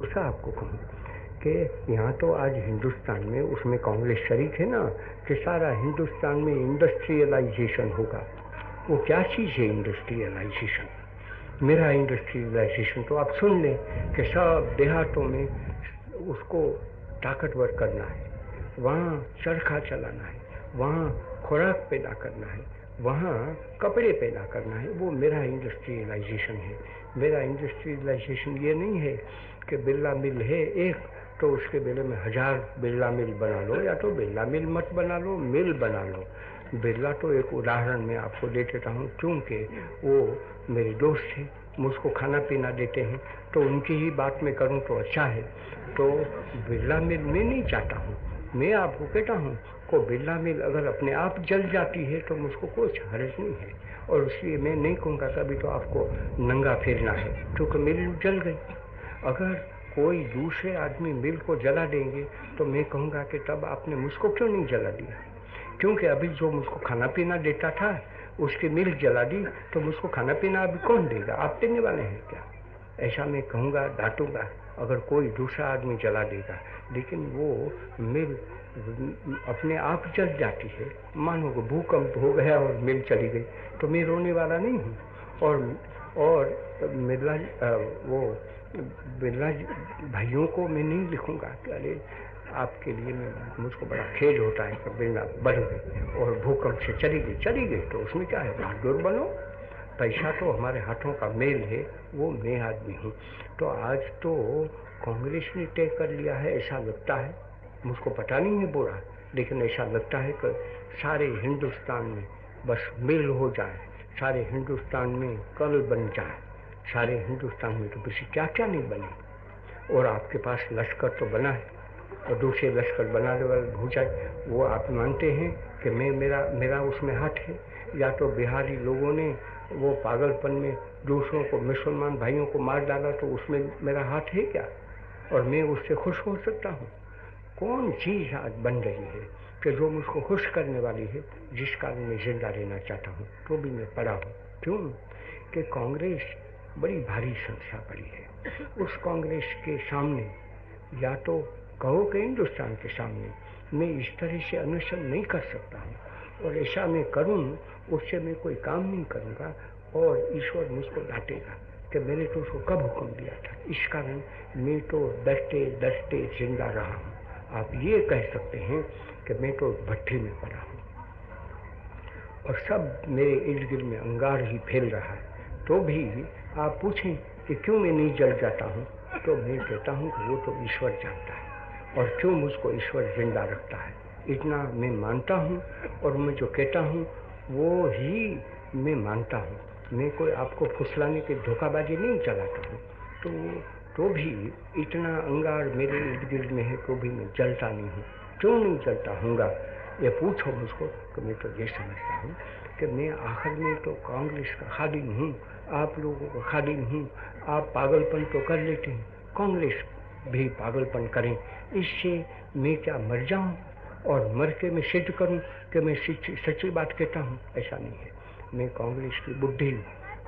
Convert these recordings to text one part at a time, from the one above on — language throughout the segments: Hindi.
दूसरा आपको कहूँ कि यहाँ तो आज हिंदुस्तान में, उसमें कांग्रेस शरीक है ना, कि सारा हिंदुस्तान में इंडस्ट्रियलाइजेशन होगा। वो क्या चीज़ है इंडस्ट्रियलाइजेशन मेरा इंडस्ट्रियलाइजेशन तो आप सुन लें कि सब देहातों में उसको ताकतवर करना है। वहाँ चरखा चलाना है, वहाँ खुराक पैदा करना है, वहाँ कपड़े पैदा करना है। वो मेरा इंडस्ट्रियलाइजेशन है। मेरा इंडस्ट्रियलाइजेशन ये नहीं है कि बिरला मिल है एक तो उसके बेले में हज़ार बिरला मिल बना लो, या तो बिरला मिल मत बना लो, मिल बना लो। बिरला तो एक उदाहरण मैं आपको दे देता हूँ, क्योंकि वो मेरे दोस्त हैं मुझको खाना पीना देते हैं तो उनकी ही बात मैं करूँ तो अच्छा है। तो बिरला मिल मैं नहीं चाहता हूँ, मैं आपको कहता हूँ, को बिरला मिल अगर अपने आप जल जाती है तो मुझको कुछ हर्ज नहीं है। और इसलिए मैं नहीं कहूँगा कभी तो आपको नंगा फेरना है, क्योंकि मिल जल गई। अगर कोई दूसरे आदमी मिल को जला देंगे तो मैं कहूँगा कि तब आपने मुझको क्यों नहीं जला दिया? क्योंकि अभी जो मुझको खाना पीना देता था, उसकी मिल जला दी तो मुझको खाना पीना अभी कौन देगा? आप देने वाले हैं क्या? ऐसा मैं कहूँगा, डांटूँगा, अगर कोई दूसरा आदमी जला देगा। लेकिन वो मिल अपने आप जल जाती है। मानो भूकंप हो गया और मिल चली गई। तो मैं रोने वाला नहीं हूँ। और और मिर्ला वो बिरला भाइयों को मैं नहीं लिखूँगा कि अरे आपके लिए मैं मुझको बड़ा खेद होता है कि बिरला बढ़ गई और भूकंप से चली गई चली गई तो उसमें क्या है? बहादुर बनो। पैसा तो हमारे हाथों का मेल है, वो मैं आदमी हूँ। तो आज तो कांग्रेस ने तय कर लिया है, ऐसा लगता है। मुझको पता नहीं है बुरा, लेकिन ऐसा लगता है कि सारे हिंदुस्तान में बस मिल हो जाए। सारे हिंदुस्तान में कल बन जाए, सारे हिंदुस्तान में तो किसी क्या क्या नहीं बने। और आपके पास लश्कर तो बना है, और दूसरे लश्कर बनाने वाले भूजाए वो आप मानते हैं कि मैं, मेरा मेरा उसमें हाथ है? या तो बिहारी लोगों ने वो पागलपन में दूसरों को, मुसलमान भाइयों को मार डाला तो उसमें मेरा हाथ है क्या? और मैं उससे खुश हो सकता हूँ? कौन चीज़ आज बन रही है? कि जो मुझको खुश करने वाली है, जिस कारण मैं ज़िंदा रहना चाहता हूँ तो भी मैं पड़ा हूँ। क्यों? कि कांग्रेस बड़ी भारी संख्या पड़ी है उस कांग्रेस के सामने, या तो कहो कि हिंदुस्तान के सामने, मैं इस तरह से अनुसरण नहीं कर सकता हूँ। और ऐसा मैं करूँ, उससे मैं कोई काम नहीं करूँगा, और ईश्वर मुझको डांटेगा कि मैंने तो उसको कब हुक्म दिया था। इस कारण मैं तो डरते डरते ज़िंदा रहा हूँ। आप ये कह सकते हैं कि मैं तो भट्टी में पड़ा हूँ। और सब मेरे इर्द गिर्द में अंगार ही फैल रहा है। तो भी आप पूछें कि क्यों मैं नहीं जल जाता हूँ? तो मैं कहता हूँ कि वो तो ईश्वर जानता है। और क्यों मुझको ईश्वर ज़िंदा रखता है? इतना मैं मानता हूँ और मैं जो कहता हूँ, वो ही मैं मानता हूँ। मैं कोई आपको फुसलाने की धोखाबाजी नहीं चलाता हूँ। तो तो भी इतना अंगार मेरे इर्द गिर्द में है तो भी मैं जलता नहीं हूँ। क्यों नहीं जलता हूँगा ये पूछो मुझको तो मैं तो ये समझता हूँ कि मैं आखिर में तो कांग्रेस का खादिम हूँ, आप लोगों का खादिम हूँ, आप पागलपन तो कर लेते हैं, कांग्रेस भी पागलपन करें। इससे मैं क्या मर जाऊँ और मर के मैं सिद्ध करूँ कि मैं सच्ची बात कहता हूँ? ऐसा नहीं है। मैं कांग्रेस की बुद्धि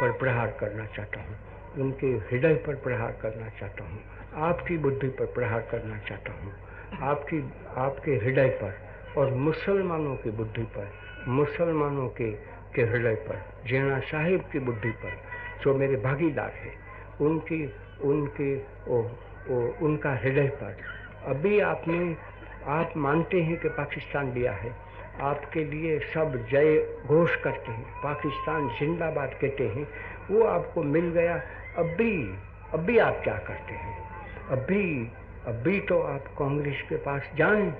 पर प्रहार करना चाहता हूँ। उनके हृदय पर प्रहार करना चाहता हूँ आपकी बुद्धि पर प्रहार करना चाहता हूँ आपकी आपके हृदय पर और मुसलमानों की बुद्धि पर मुसलमानों के के हृदय पर जीना साहिब की बुद्धि पर जो मेरे भागीदार हैं उनकी उनके ओ, ओ, उनका हृदय पर। अभी आपने आप मानते हैं कि पाकिस्तान लिया है आपके लिए सब जय घोष करते हैं पाकिस्तान जिंदाबाद कहते हैं वो आपको मिल गया। अब भी अब भी आप क्या करते हैं? अभी अभी तो आप कांग्रेस के पास जाएँ,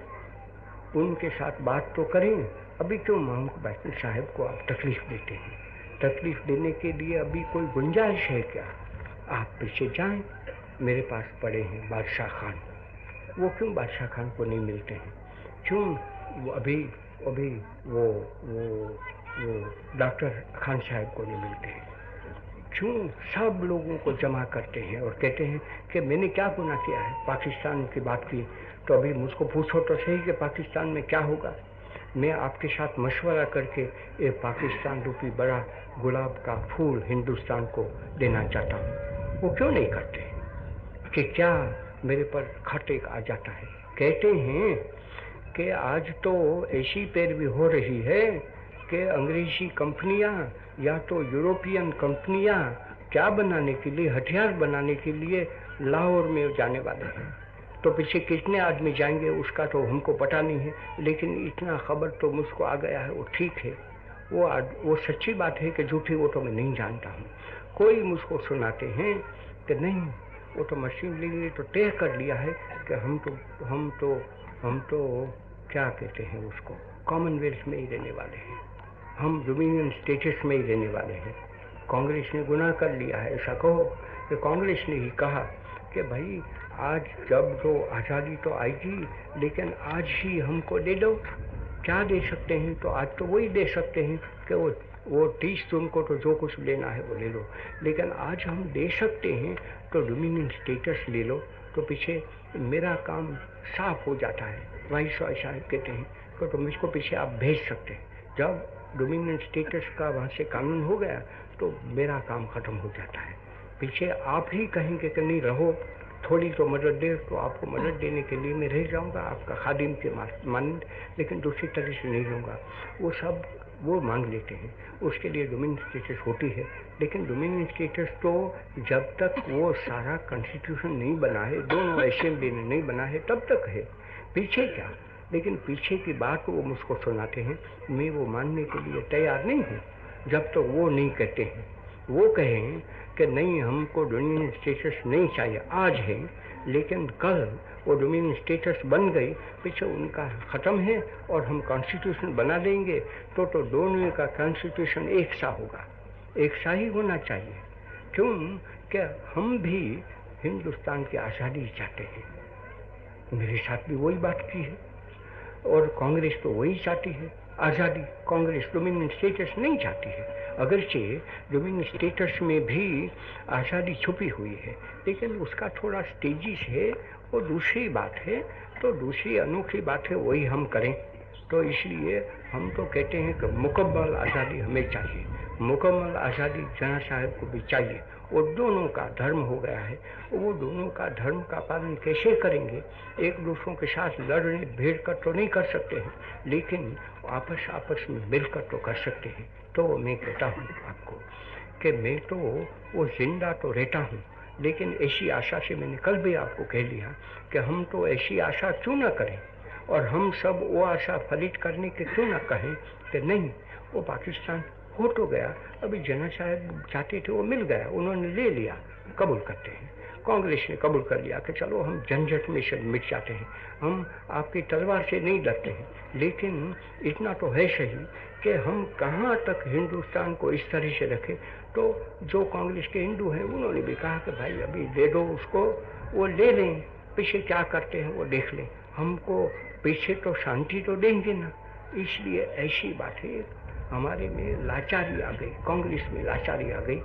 उनके साथ बात तो करें। अभी क्यों महमूद बैतुल साहब को आप तकलीफ़ देते हैं। तकलीफ़ देने के लिए अभी कोई गुंजाइश है क्या? आप पीछे जाएँ। मेरे पास पड़े हैं बादशाह खान। वो क्यों बादशाह खान को नहीं मिलते हैं? क्यों वो अभी अभी वो वो वो डॉक्टर खान साहब को नहीं मिलते हैं? क्यों सब लोगों को जमा करते हैं और कहते हैं कि मैंने क्या गुना किया है? पाकिस्तान की बात की तो अभी मुझको पूछो तो सही कि पाकिस्तान में क्या होगा? मैं आपके साथ मशवरा करके ये पाकिस्तान रूपी बड़ा गुलाब का फूल हिंदुस्तान को देना चाहता हूँ। वो क्यों नहीं करते? कि क्या मेरे पर खट एक आ जाता है? कहते हैं कि आज तो ऐसी पैरवी हो रही है कि अंग्रेज़ी कंपनियाँ या तो यूरोपियन कंपनियाँ क्या बनाने के लिए हथियार बनाने के लिए लाहौर में जाने वाले हैं। तो पीछे कितने आदमी जाएँगे उसका तो हमको पता नहीं है लेकिन इतना खबर तो मुझको आ गया है वो ठीक है। वो आद, वो सच्ची बात है कि झूठी वो तो मैं नहीं जानता हूँ। कोई मुझको सुनाते हैं कि नहीं वो तो मशीन ली तो तय कर लिया है कि हम तो हम तो हम तो क्या कहते हैं उसको कॉमनवेल्थ में ही रहने वाले हैं। हम डोमिनियन स्टेटस में ही रहने वाले हैं। कांग्रेस ने गुनाह कर लिया है, ऐसा कहो। कि कांग्रेस ने ही कहा कि भाई, आज जब तो आज़ादी तो आएगी, लेकिन आज ही हमको दे दो। क्या दे सकते हैं? तो आज तो वही दे सकते हैं कि वो वो तीस जून को तो जो कुछ लेना है वो ले लो। लेकिन आज हम दे सकते हैं तो डोमिनियन स्टेटस ले लो। तो पीछे मेरा काम साफ़ हो जाता है। वाइस रॉय साहब कहते हैं तो तुम इसको पीछे आप भेज सकते हैं। जब डोमिनियन स्टेटस का वहाँ से कानून हो गया तो मेरा काम खत्म हो जाता है। पीछे आप ही कहेंगे कि नहीं रहो, थोड़ी तो मदद दे तो आपको मदद देने के लिए मैं रह जाऊँगा, आपका खादिम के मान लेकिन दूसरी तरह से नहीं लूँगा वो सब, वो मांग लेते हैं। उसके लिए डोमिन स्टेटस होती है, लेकिन डोमिन स्टेटस तो जब तक वो सारा कॉन्स्टिट्यूशन नहीं बना है, दोनों असेंबली ने नहीं बना है, तब तक है। पीछे क्या? लेकिन पीछे की बात वो मुझको सुनाते हैं, मैं वो मानने के लिए तैयार नहीं हूँ, जब तक तो वो नहीं कहते हैं। वो कहें कि नहीं, हमको डोमिनियन स्टेटस नहीं चाहिए, आज है, लेकिन कल वो डोमिनियन स्टेटस बन गई, पीछे उनका ख़त्म है और हम कॉन्स्टिट्यूशन बना देंगे तो तो दोनों का कॉन्स्टिट्यूशन एक सा होगा। एक सा ही होना चाहिए। क्यों? क्या हम भी हिंदुस्तान की आज़ादी चाहते हैं। मेरे साथ भी वही बात की है। और कांग्रेस तो वही चाहती है। आज़ादी कांग्रेस डोमिनियन स्टेटस नहीं चाहती है। अगरचे डोमिनियन स्टेटस में भी आज़ादी छुपी हुई है। लेकिन उसका थोड़ा स्टेजिस है और दूसरी बात है तो दूसरी अनोखी बात है, वही हम करें। तो इसलिए हम तो कहते हैं कि मुकम्मल आज़ादी हमें चाहिए। मुकम्मल आज़ादी जना साहब को भी चाहिए। वो दोनों का धर्म हो गया है। वो दोनों का धर्म का पालन कैसे करेंगे? एक दूसरों के साथ लड़ने, भेड़ कर तो नहीं कर सकते हैं, लेकिन आपस आपस में मिलकर तो कर सकते हैं। तो मैं कहता हूँ आपको कि मैं तो वो ज़िंदा तो रहता हूँ, लेकिन ऐसी आशा से मैंने कल भी आपको कह लिया कि हम तो ऐसी आशा क्यों ना करें? और हम सब वो आशा फलित करने के क्यों ना कहें कि नहीं, वो पाकिस्तान हो तो गया। अभी जना साहब चाहते थे, वो मिल गया, उन्होंने ले लिया, कबूल करते हैं। कांग्रेस ने कबूल कर लिया कि चलो हम झंझट में से मिट जाते हैं। हम आपकी तलवार से नहीं डरते हैं। लेकिन इतना तो है सही कि हम कहाँ तक हिंदुस्तान को इस तरह से रखें। तो जो कांग्रेस के हिंदू हैं, उन्होंने भी कहा कि भाई अभी दे दो उसको, वो ले लें। पीछे क्या करते हैं, वो देख लें। हमको पीछे तो शांति तो देंगे ना। इसलिए ऐसी बात बातें हमारे में लाचारी आ गई, कांग्रेस में लाचारी आ गई।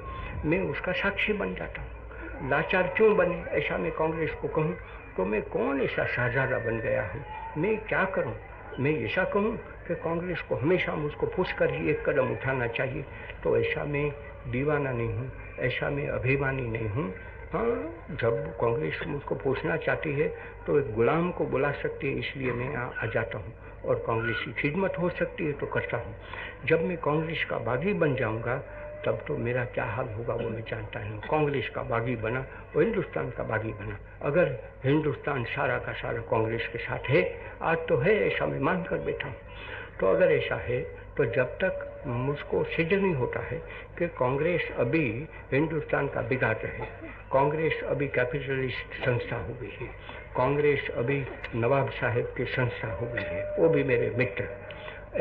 मैं उसका साक्षी बन जाता हूँ। लाचार क्यों बने, ऐसा मैं कांग्रेस को कहूँ तो मैं कौन ऐसा शाहजादा बन गया हूँ? मैं क्या करूँ? मैं ऐसा कहूँ कि कांग्रेस को हमेशा मुझको पूछ कर ही एक कदम उठाना चाहिए। तो ऐसा मैं दीवाना नहीं हूँ, ऐसा मैं अभिमानी नहीं हूँ। हाँ। जब कांग्रेस मुझको पूछना चाहती है तो एक गुलाम को बुला सकती है, इसलिए मैं यहाँ आ जाता हूँ। और कांग्रेस की खिदमत हो सकती है तो करता हूँ। जब मैं कांग्रेस का बागी बन जाऊँगा तब तो मेरा क्या हाल होगा वो मैं जानता हूँ। कांग्रेस का बागी बना और हिंदुस्तान का बागी बना। अगर हिंदुस्तान सारा का सारा कांग्रेस के साथ है, आज तो है ऐसा मैं मान कर बैठा हूँ। तो अगर ऐसा है तो जब तक मुझको सिद्ध नहीं होता है कि कांग्रेस अभी हिंदुस्तान का बिगाड़ रहे कांग्रेस अभी कैपिटलिस्ट संस्था हो गई है। कांग्रेस अभी नवाब साहेब की संस्था हो गई है। वो भी मेरे मित्र।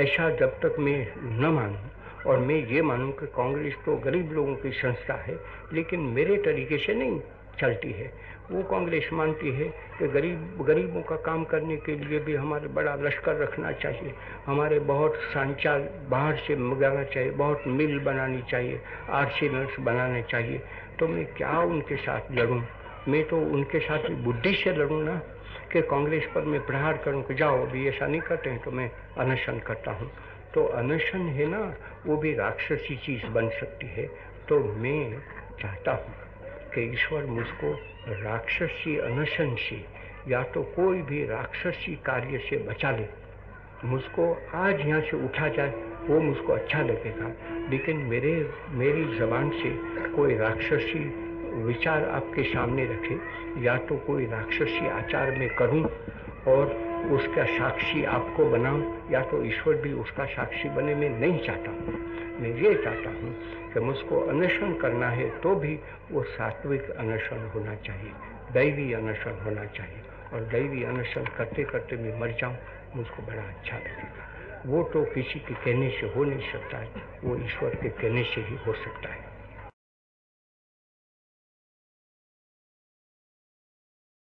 ऐसा जब तक मैं न मानूं और मैं ये मानूं कि कांग्रेस तो गरीब लोगों की संस्था है, लेकिन मेरे तरीके से नहीं चलती है। वो कांग्रेस मानती है कि गरीब, गरीबों का काम करने के लिए भी हमारे बड़ा लश्कर रखना चाहिए, हमारे बहुत सांचा बाहर से मंगाना चाहिए, बहुत मिल बनानी चाहिए आर्सिनल्स बनाने चाहिए। तो मैं क्या उनके साथ लड़ूं? मैं तो उनके साथ ही बुद्धि से लड़ूं ना कि कांग्रेस पर मैं प्रहार करूँ कि जाओ, अभी ऐसा नहीं करते हैं तो मैं अनशन करता हूँ। तो अनशन है ना, वो भी राक्षसी चीज़ बन सकती है। तो मैं चाहता हूँ कि ईश्वर मुझको राक्षसी अनशन से, या तो कोई भी राक्षसी कार्य से बचा ले। मुझको आज यहाँ से उठा जाए, वो मुझको अच्छा लगेगा। लेकिन मेरे, मेरी जबान से कोई राक्षसी विचार आपके सामने रखे, या तो कोई राक्षसी आचार में करूँ, और उसका साक्षी आपको बनाऊँ, या तो ईश्वर भी उसका साक्षी बने, मैं नहीं चाहता। हूँ मैं ये चाहता हूँ कि मुझको अनशन करना है तो भी वो सात्विक अनशन होना चाहिए, दैवी अनशन होना चाहिए। और दैवी अनशन करते करते मैं मर जाऊँ, मुझको बड़ा अच्छा लगेगा। वो तो किसी के कहने से हो नहीं सकता है, वो ईश्वर के कहने से ही हो सकता है।